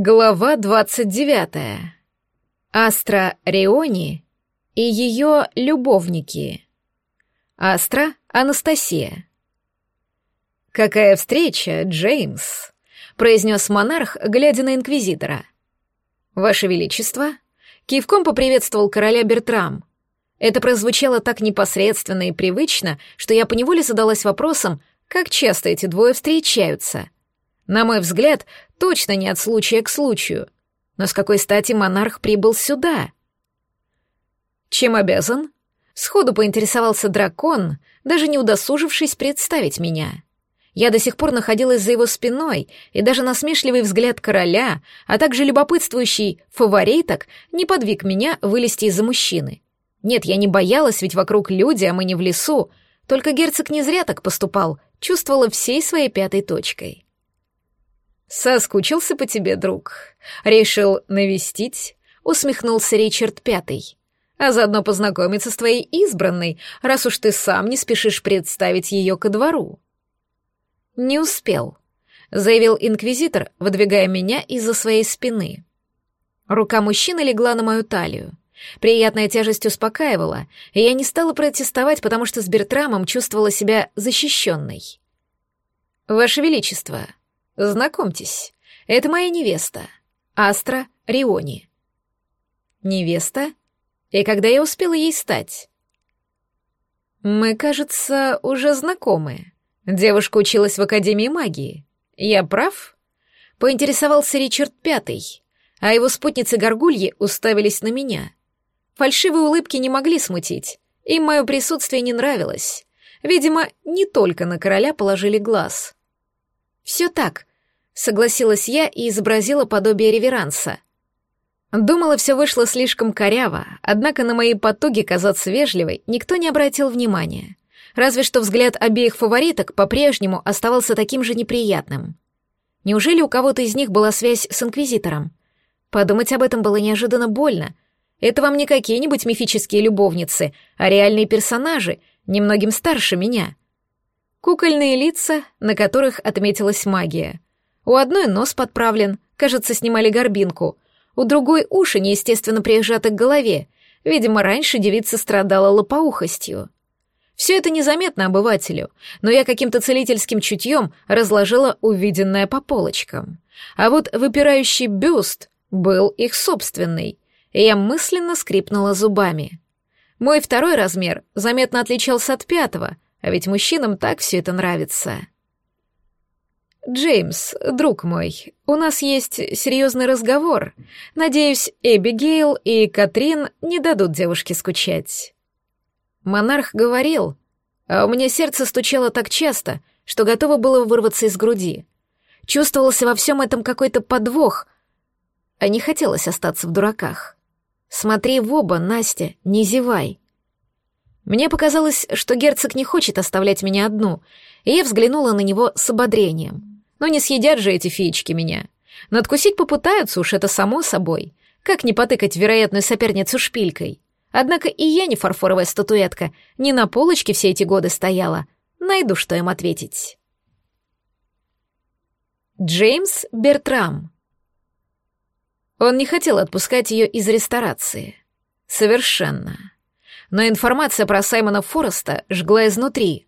Глава 29. Астра Риони и ее любовники. Астра Анастасия. «Какая встреча, Джеймс!» — произнес монарх, глядя на инквизитора. «Ваше Величество!» — кивком поприветствовал короля Бертрам. Это прозвучало так непосредственно и привычно, что я поневоле задалась вопросом, как часто эти двое встречаются — на мой взгляд, точно не от случая к случаю. Но с какой стати монарх прибыл сюда? Чем обязан? Сходу поинтересовался дракон, даже не удосужившись представить меня. Я до сих пор находилась за его спиной, и даже насмешливый взгляд короля, а также любопытствующий фавориток не подвиг меня вылезти из-за мужчины. Нет, я не боялась, ведь вокруг люди, а мы не в лесу. Только герцог не зря так поступал, чувствовала всей своей пятой точкой. Соскучился по тебе, друг. Решил навестить, усмехнулся Ричард Пятый. А заодно познакомиться с твоей избранной, раз уж ты сам не спешишь представить ее ко двору. Не успел, заявил инквизитор, выдвигая меня из-за своей спины. Рука мужчины легла на мою талию. Приятная тяжесть успокаивала, и я не стала протестовать, потому что с Бертрамом чувствовала себя защищенной. «Ваше Величество», Знакомьтесь, это моя невеста, Астра Риони. Невеста? И когда я успела ей стать? Мы, кажется, уже знакомы. Девушка училась в Академии магии. Я прав? Поинтересовался Ричард Пятый, а его спутницы-горгульи уставились на меня. Фальшивые улыбки не могли смутить, им мое присутствие не нравилось. Видимо, не только на короля положили глаз. «Все так», — согласилась я и изобразила подобие реверанса. Думала, все вышло слишком коряво, однако на мои потуги казаться вежливой никто не обратил внимания. Разве что взгляд обеих фавориток по-прежнему оставался таким же неприятным. Неужели у кого-то из них была связь с Инквизитором? Подумать об этом было неожиданно больно. Это вам не какие-нибудь мифические любовницы, а реальные персонажи, немногим старше меня — Кукольные лица, на которых отметилась магия. У одной нос подправлен, кажется, снимали горбинку. У другой уши неестественно прижаты к голове. Видимо, раньше девица страдала лопоухостью. Все это незаметно обывателю, но я каким-то целительским чутьем разложила увиденное по полочкам. А вот выпирающий бюст был их собственный, и я мысленно скрипнула зубами. Мой второй размер заметно отличался от пятого, а ведь мужчинам так все это нравится. «Джеймс, друг мой, у нас есть серьезный разговор. Надеюсь, Эбигейл и Катрин не дадут девушке скучать». Монарх говорил, а у меня сердце стучало так часто, что готово было вырваться из груди. Чувствовался во всем этом какой-то подвох, а не хотелось остаться в дураках. «Смотри в оба, Настя, не зевай. Мне показалось, что герцог не хочет оставлять меня одну, и я взглянула на него с ободрением. Но не съедят же эти феечки меня. Надкусить попытаются уж, это само собой. Как не потыкать вероятную соперницу шпилькой? Однако и я не фарфоровая статуэтка, не на полочке все эти годы стояла. Найду, что им ответить. Джеймс Бертрам Он не хотел отпускать ее из ресторации. Совершенно. Но информация про Саймона Фореста жгла изнутри.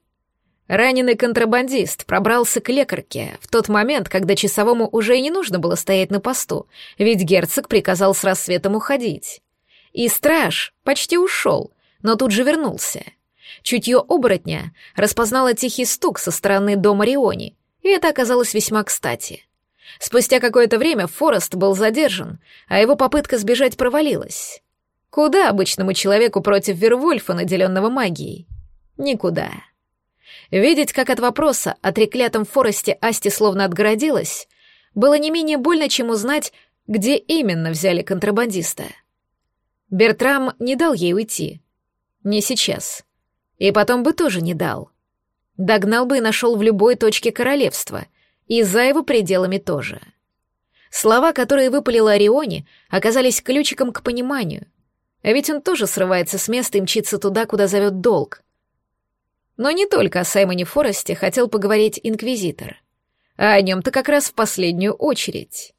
Раненый контрабандист пробрался к лекарке в тот момент, когда часовому уже и не нужно было стоять на посту, ведь герцог приказал с рассветом уходить. И страж почти ушел, но тут же вернулся. Чутье оборотня распознало тихий стук со стороны дома Риони, и это оказалось весьма кстати. Спустя какое-то время Форест был задержан, а его попытка сбежать провалилась. Куда обычному человеку против Вервольфа, наделенного магией? Никуда. Видеть, как от вопроса о треклятом форесте Асти словно отгородилась, было не менее больно, чем узнать, где именно взяли контрабандиста. Бертрам не дал ей уйти. Не сейчас. И потом бы тоже не дал. Догнал бы и нашел в любой точке королевства, и за его пределами тоже. Слова, которые выпалила Орионе, оказались ключиком к пониманию, а ведь он тоже срывается с места и мчится туда, куда зовет долг. Но не только о Саймоне Форесте хотел поговорить инквизитор. А о нем-то как раз в последнюю очередь.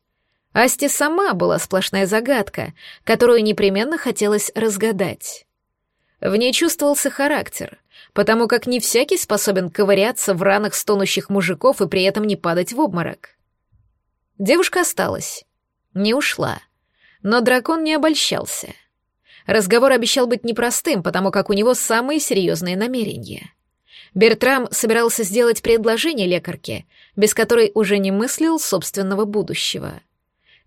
Асте сама была сплошная загадка, которую непременно хотелось разгадать. В ней чувствовался характер, потому как не всякий способен ковыряться в ранах стонущих мужиков и при этом не падать в обморок. Девушка осталась, не ушла, но дракон не обольщался. Разговор обещал быть непростым, потому как у него самые серьезные намерения. Бертрам собирался сделать предложение лекарке, без которой уже не мыслил собственного будущего.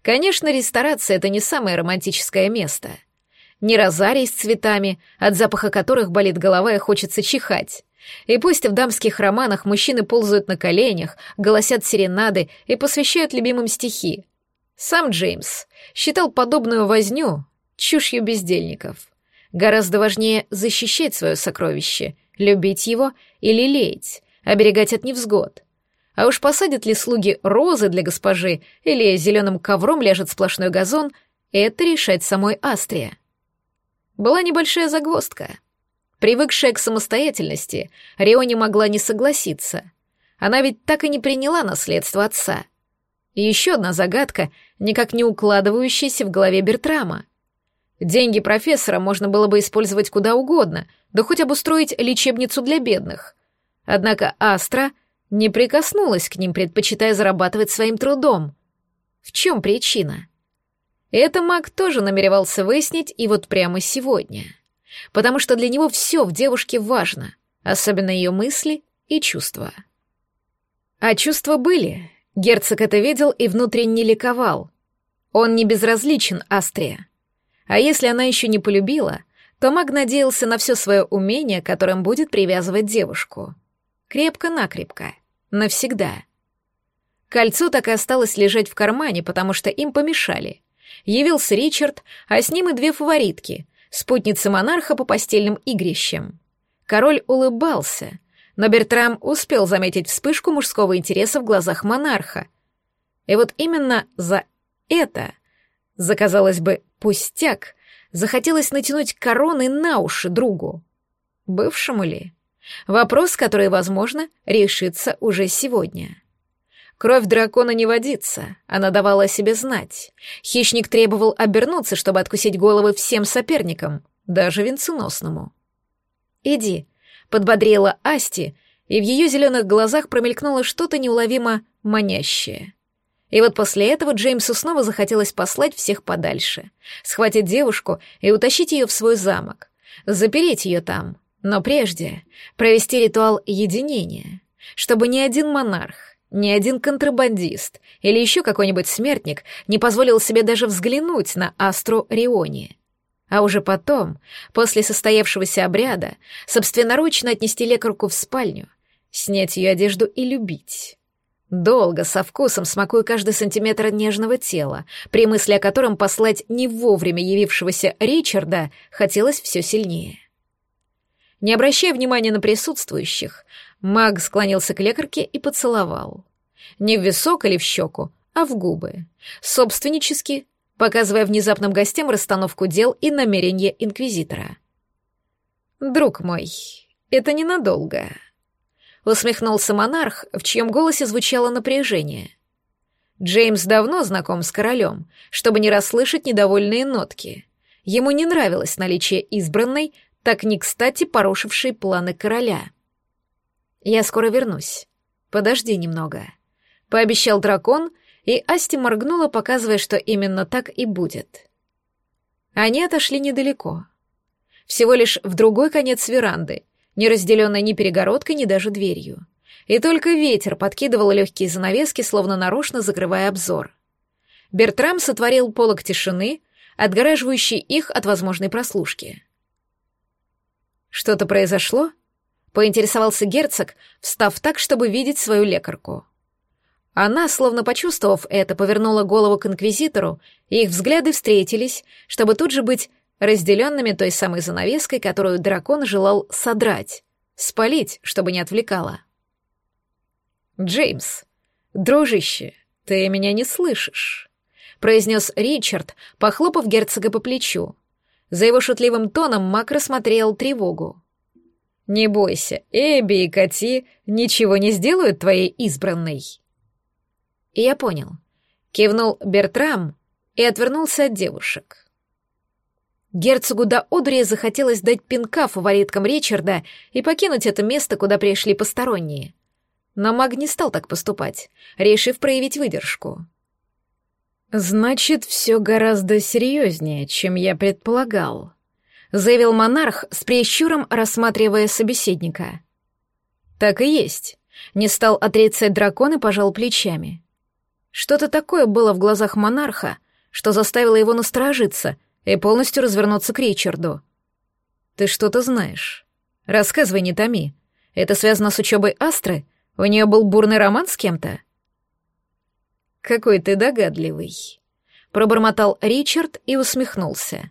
Конечно, ресторация — это не самое романтическое место. Не розарий с цветами, от запаха которых болит голова и хочется чихать. И пусть в дамских романах мужчины ползают на коленях, голосят серенады и посвящают любимым стихи. Сам Джеймс считал подобную возню чушью бездельников. Гораздо важнее защищать свое сокровище, любить его и лелеять, оберегать от невзгод. А уж посадят ли слуги розы для госпожи или зеленым ковром ляжет сплошной газон, это решать самой Астрия. Была небольшая загвоздка. Привыкшая к самостоятельности, Рио не могла не согласиться. Она ведь так и не приняла наследство отца. И еще одна загадка, никак не укладывающаяся в голове Бертрама — Деньги профессора можно было бы использовать куда угодно, да хоть обустроить лечебницу для бедных. Однако Астра не прикоснулась к ним, предпочитая зарабатывать своим трудом. В чем причина? Это маг тоже намеревался выяснить и вот прямо сегодня. Потому что для него все в девушке важно, особенно ее мысли и чувства. А чувства были. Герцог это видел и внутренне ликовал. Он не безразличен Астре. А если она еще не полюбила, то маг надеялся на все свое умение, которым будет привязывать девушку. Крепко-накрепко. Навсегда. Кольцо так и осталось лежать в кармане, потому что им помешали. Явился Ричард, а с ним и две фаворитки, спутницы монарха по постельным игрищам. Король улыбался, но Бертрам успел заметить вспышку мужского интереса в глазах монарха. И вот именно за это — Заказалось бы, пустяк, захотелось натянуть короны на уши другу. Бывшему ли? Вопрос, который, возможно, решится уже сегодня. Кровь дракона не водится, она давала о себе знать. Хищник требовал обернуться, чтобы откусить головы всем соперникам, даже венценосному. «Иди», — подбодрила Асти, и в ее зеленых глазах промелькнуло что-то неуловимо манящее. И вот после этого Джеймсу снова захотелось послать всех подальше, схватить девушку и утащить ее в свой замок, запереть ее там, но прежде провести ритуал единения, чтобы ни один монарх, ни один контрабандист или еще какой-нибудь смертник не позволил себе даже взглянуть на астру Риони. А уже потом, после состоявшегося обряда, собственноручно отнести лекарку в спальню, снять ее одежду и любить. Долго, со вкусом смакую каждый сантиметр нежного тела, при мысли о котором послать не вовремя явившегося Ричарда хотелось все сильнее. Не обращая внимания на присутствующих, маг склонился к лекарке и поцеловал. Не в висок или в щеку, а в губы. Собственнически, показывая внезапным гостям расстановку дел и намерения инквизитора. «Друг мой, это ненадолго», — усмехнулся монарх, в чьем голосе звучало напряжение. Джеймс давно знаком с королем, чтобы не расслышать недовольные нотки. Ему не нравилось наличие избранной, так не кстати порушившей планы короля. «Я скоро вернусь. Подожди немного», — пообещал дракон, и Асти моргнула, показывая, что именно так и будет. Они отошли недалеко. Всего лишь в другой конец веранды — не разделенной ни перегородкой, ни даже дверью. И только ветер подкидывал легкие занавески, словно нарочно закрывая обзор. Бертрам сотворил полог тишины, отгораживающий их от возможной прослушки. «Что-то произошло?» — поинтересовался герцог, встав так, чтобы видеть свою лекарку. Она, словно почувствовав это, повернула голову к инквизитору, и их взгляды встретились, чтобы тут же быть разделенными той самой занавеской, которую дракон желал содрать, спалить, чтобы не отвлекало. «Джеймс, дружище, ты меня не слышишь», — произнес Ричард, похлопав герцога по плечу. За его шутливым тоном Мак рассмотрел тревогу. «Не бойся, Эбби и Кати ничего не сделают твоей избранной». И я понял. Кивнул Бертрам и отвернулся от девушек. Герцогу до Одри захотелось дать пинка фавориткам Ричарда и покинуть это место, куда пришли посторонние. Но маг не стал так поступать, решив проявить выдержку. «Значит, все гораздо серьезнее, чем я предполагал», — заявил монарх с прищуром, рассматривая собеседника. «Так и есть», — не стал отрицать дракон и пожал плечами. Что-то такое было в глазах монарха, что заставило его насторожиться — и полностью развернуться к Ричарду. Ты что-то знаешь. Рассказывай, не томи. Это связано с учебой Астры? У нее был бурный роман с кем-то? Какой ты догадливый. Пробормотал Ричард и усмехнулся.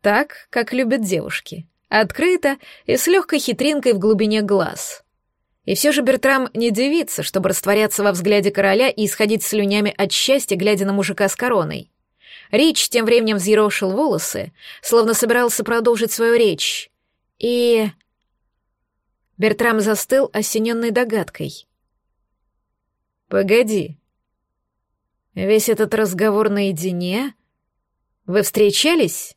Так, как любят девушки. Открыто и с легкой хитринкой в глубине глаз. И все же Бертрам не девица, чтобы растворяться во взгляде короля и исходить слюнями от счастья, глядя на мужика с короной. Рич тем временем взъерошил волосы, словно собирался продолжить свою речь. И... Бертрам застыл, осененный догадкой. «Погоди. Весь этот разговор наедине? Вы встречались?»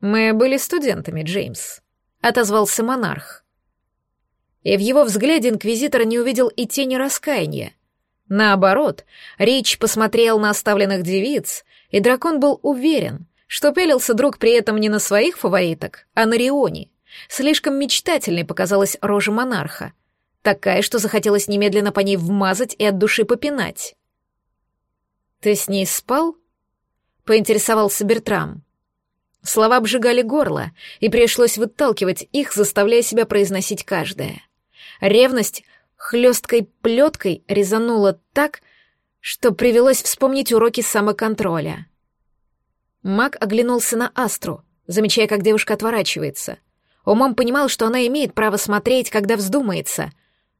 «Мы были студентами, Джеймс», — отозвался монарх. И в его взгляде инквизитор не увидел и тени раскаяния. Наоборот, Рич посмотрел на оставленных девиц и дракон был уверен, что пелился друг при этом не на своих фавориток, а на Рионе. Слишком мечтательной показалась рожа монарха, такая, что захотелось немедленно по ней вмазать и от души попинать. «Ты с ней спал?» — поинтересовался Бертрам. Слова обжигали горло, и пришлось выталкивать их, заставляя себя произносить каждое. Ревность хлесткой плеткой резанула так, что привелось вспомнить уроки самоконтроля. Мак оглянулся на Астру, замечая, как девушка отворачивается. Умом понимал, что она имеет право смотреть, когда вздумается,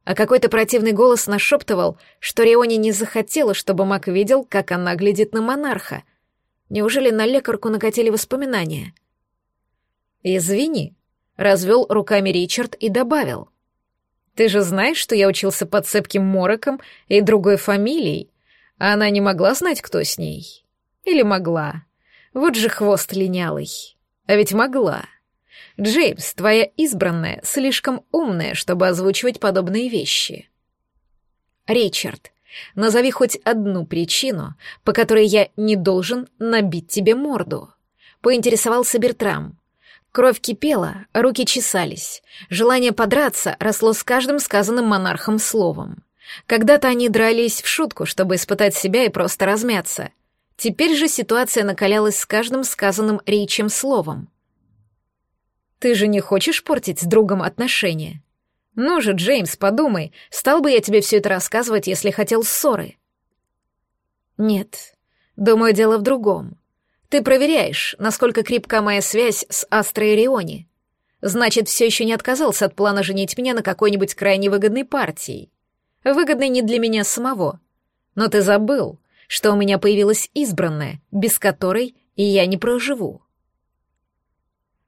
а какой-то противный голос нашептывал, что Риони не захотела, чтобы Мак видел, как она глядит на монарха. Неужели на лекарку накатили воспоминания? «Извини», — развел руками Ричард и добавил. «Ты же знаешь, что я учился под цепким мороком и другой фамилией, а Она не могла знать, кто с ней. Или могла. Вот же хвост линялый. А ведь могла. Джеймс, твоя избранная, слишком умная, чтобы озвучивать подобные вещи. Ричард, назови хоть одну причину, по которой я не должен набить тебе морду. Поинтересовался Бертрам. Кровь кипела, руки чесались. Желание подраться росло с каждым сказанным монархом словом. Когда-то они дрались в шутку, чтобы испытать себя и просто размяться. Теперь же ситуация накалялась с каждым сказанным речим словом. «Ты же не хочешь портить с другом отношения?» «Ну же, Джеймс, подумай, стал бы я тебе все это рассказывать, если хотел ссоры?» «Нет, думаю, дело в другом. Ты проверяешь, насколько крепка моя связь с Астрой Риони. Значит, все еще не отказался от плана женить меня на какой-нибудь крайне выгодной партии» выгодный не для меня самого. Но ты забыл, что у меня появилась избранная, без которой я не проживу».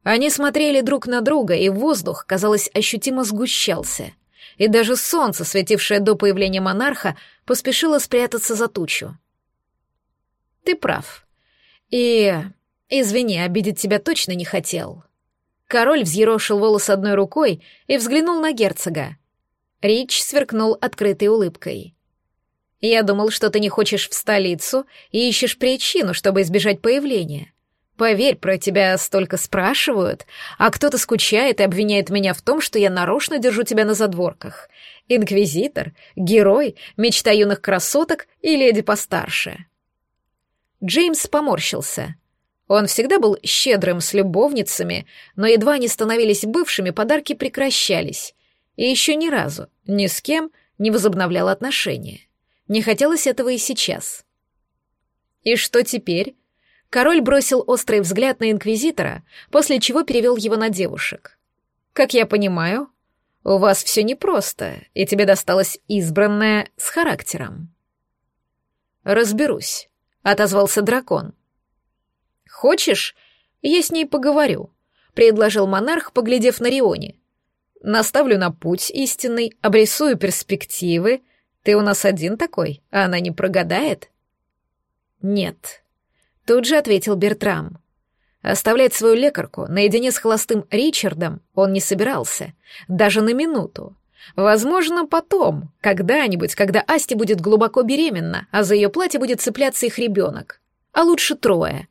Они смотрели друг на друга, и воздух, казалось, ощутимо сгущался. И даже солнце, светившее до появления монарха, поспешило спрятаться за тучу. «Ты прав. И... извини, обидеть тебя точно не хотел». Король взъерошил волос одной рукой и взглянул на герцога. Рич сверкнул открытой улыбкой. «Я думал, что ты не хочешь в столицу и ищешь причину, чтобы избежать появления. Поверь, про тебя столько спрашивают, а кто-то скучает и обвиняет меня в том, что я нарочно держу тебя на задворках. Инквизитор, герой, мечта юных красоток и леди постарше». Джеймс поморщился. Он всегда был щедрым с любовницами, но едва они становились бывшими, подарки прекращались, и еще ни разу ни с кем не возобновлял отношения. Не хотелось этого и сейчас. И что теперь? Король бросил острый взгляд на инквизитора, после чего перевел его на девушек. Как я понимаю, у вас все непросто, и тебе досталось избранное с характером. Разберусь, отозвался дракон. Хочешь, я с ней поговорю, предложил монарх, поглядев на Рионе наставлю на путь истинный, обрисую перспективы. Ты у нас один такой, а она не прогадает?» «Нет», — тут же ответил Бертрам. Оставлять свою лекарку наедине с холостым Ричардом он не собирался, даже на минуту. Возможно, потом, когда-нибудь, когда Асти будет глубоко беременна, а за ее платье будет цепляться их ребенок. А лучше трое.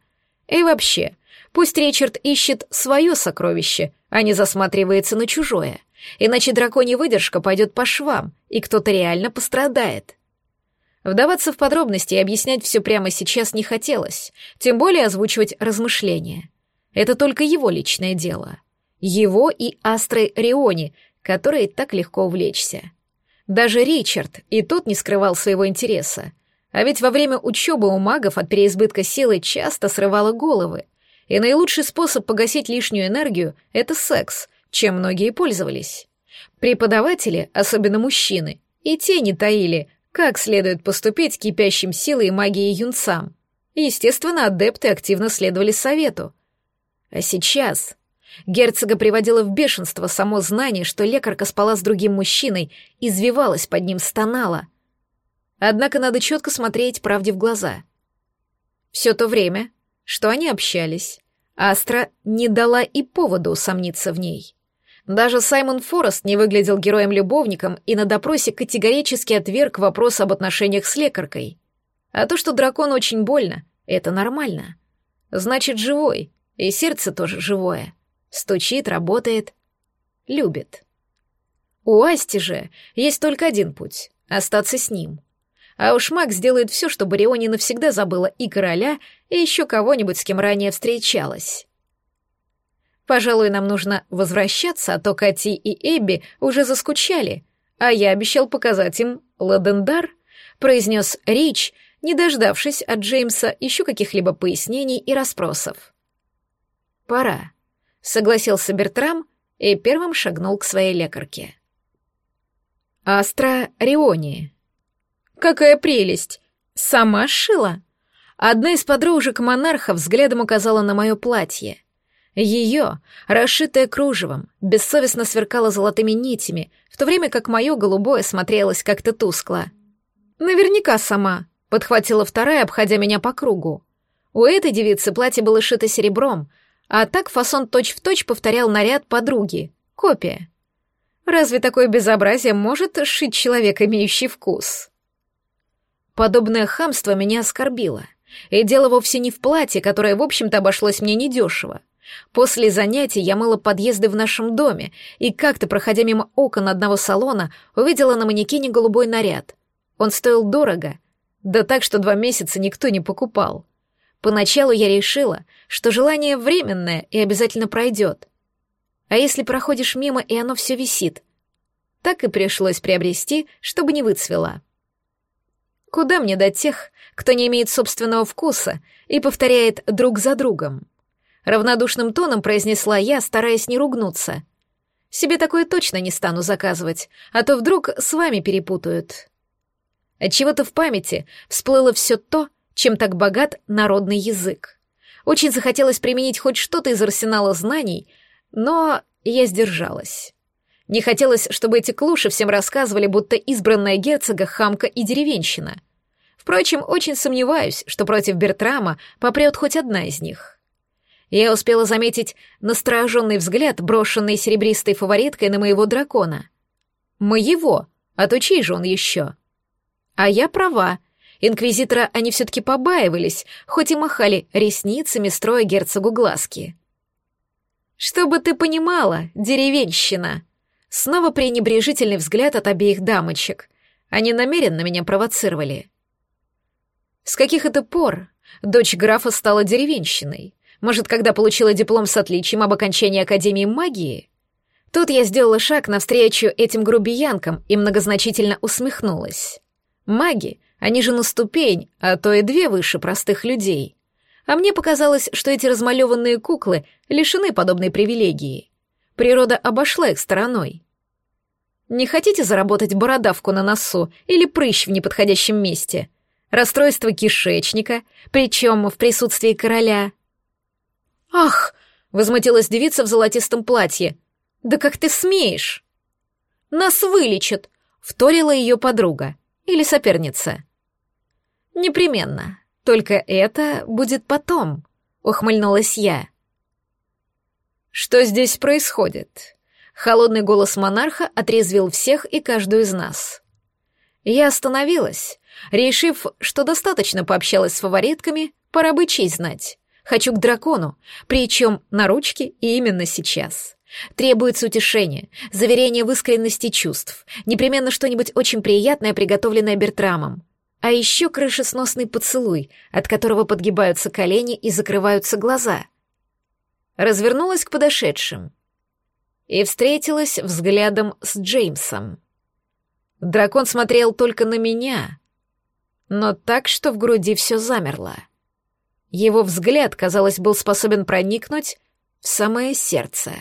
И вообще, Пусть Ричард ищет свое сокровище, а не засматривается на чужое. Иначе драконья выдержка пойдет по швам, и кто-то реально пострадает. Вдаваться в подробности и объяснять все прямо сейчас не хотелось, тем более озвучивать размышления. Это только его личное дело. Его и Астры Риони, которой так легко увлечься. Даже Ричард и тот не скрывал своего интереса. А ведь во время учебы у магов от переизбытка силы часто срывало головы — и наилучший способ погасить лишнюю энергию — это секс, чем многие пользовались. Преподаватели, особенно мужчины, и те не таили, как следует поступить кипящим силой и магией юнцам. Естественно, адепты активно следовали совету. А сейчас герцога приводило в бешенство само знание, что лекарка спала с другим мужчиной, извивалась под ним, стонала. Однако надо четко смотреть правде в глаза. Все то время, что они общались, Астра не дала и поводу сомниться в ней. Даже Саймон Форест не выглядел героем-любовником и на допросе категорически отверг вопрос об отношениях с лекаркой. А то, что дракон очень больно, это нормально. Значит, живой, и сердце тоже живое. Стучит, работает, любит. У Асти же есть только один путь — остаться с ним — а уж Макс сделает все, чтобы Риони навсегда забыла и короля, и еще кого-нибудь, с кем ранее встречалась. Пожалуй, нам нужно возвращаться, а то Кати и Эбби уже заскучали, а я обещал показать им Ладендар, произнес Рич, не дождавшись от Джеймса еще каких-либо пояснений и расспросов. «Пора», — согласился Бертрам и первым шагнул к своей лекарке. Астра Риони Какая прелесть! Сама шила!» Одна из подружек монарха взглядом указала на мое платье. Ее, расшитое кружевом, бессовестно сверкало золотыми нитями, в то время как мое голубое смотрелось как-то тускло. «Наверняка сама», — подхватила вторая, обходя меня по кругу. У этой девицы платье было шито серебром, а так фасон точь-в-точь точь повторял наряд подруги, копия. Разве такое безобразие может шить человек, имеющий вкус? Подобное хамство меня оскорбило. И дело вовсе не в платье, которое, в общем-то, обошлось мне недешево. После занятий я мыла подъезды в нашем доме и как-то, проходя мимо окон одного салона, увидела на манекене голубой наряд. Он стоил дорого, да так, что два месяца никто не покупал. Поначалу я решила, что желание временное и обязательно пройдет. А если проходишь мимо, и оно все висит? Так и пришлось приобрести, чтобы не выцвела. Куда мне до тех, кто не имеет собственного вкуса и повторяет друг за другом? Равнодушным тоном произнесла я, стараясь не ругнуться. Себе такое точно не стану заказывать, а то вдруг с вами перепутают. Отчего-то в памяти всплыло все то, чем так богат народный язык. Очень захотелось применить хоть что-то из арсенала знаний, но я сдержалась. Не хотелось, чтобы эти клуши всем рассказывали, будто избранная герцога хамка и деревенщина. Впрочем, очень сомневаюсь, что против Бертрама попрет хоть одна из них. Я успела заметить настороженный взгляд, брошенный серебристой фавориткой на моего дракона. Моего, а то чей же он еще? А я права. Инквизитора они все-таки побаивались, хоть и махали ресницами, строя герцогу глазки. «Чтобы ты понимала, деревенщина!» Снова пренебрежительный взгляд от обеих дамочек. Они намеренно меня провоцировали. С каких это пор дочь графа стала деревенщиной? Может, когда получила диплом с отличием об окончании Академии магии? Тут я сделала шаг навстречу этим грубиянкам и многозначительно усмехнулась. Маги, они же на ступень, а то и две выше простых людей. А мне показалось, что эти размалеванные куклы лишены подобной привилегии. Природа обошла их стороной. Не хотите заработать бородавку на носу или прыщ в неподходящем месте? Расстройство кишечника, причем в присутствии короля. «Ах!» — возмутилась девица в золотистом платье. «Да как ты смеешь?» «Нас вылечат!» — вторила ее подруга или соперница. «Непременно. Только это будет потом», — ухмыльнулась я. «Что здесь происходит?» Холодный голос монарха отрезвил всех и каждую из нас. Я остановилась, решив, что достаточно пообщалась с фаворитками, пора бы честь знать. Хочу к дракону, причем на ручке и именно сейчас. Требуется утешение, заверение в искренности чувств, непременно что-нибудь очень приятное, приготовленное Бертрамом. А еще крышесносный поцелуй, от которого подгибаются колени и закрываются глаза — развернулась к подошедшим и встретилась взглядом с Джеймсом. Дракон смотрел только на меня, но так, что в груди все замерло. Его взгляд, казалось, был способен проникнуть в самое сердце.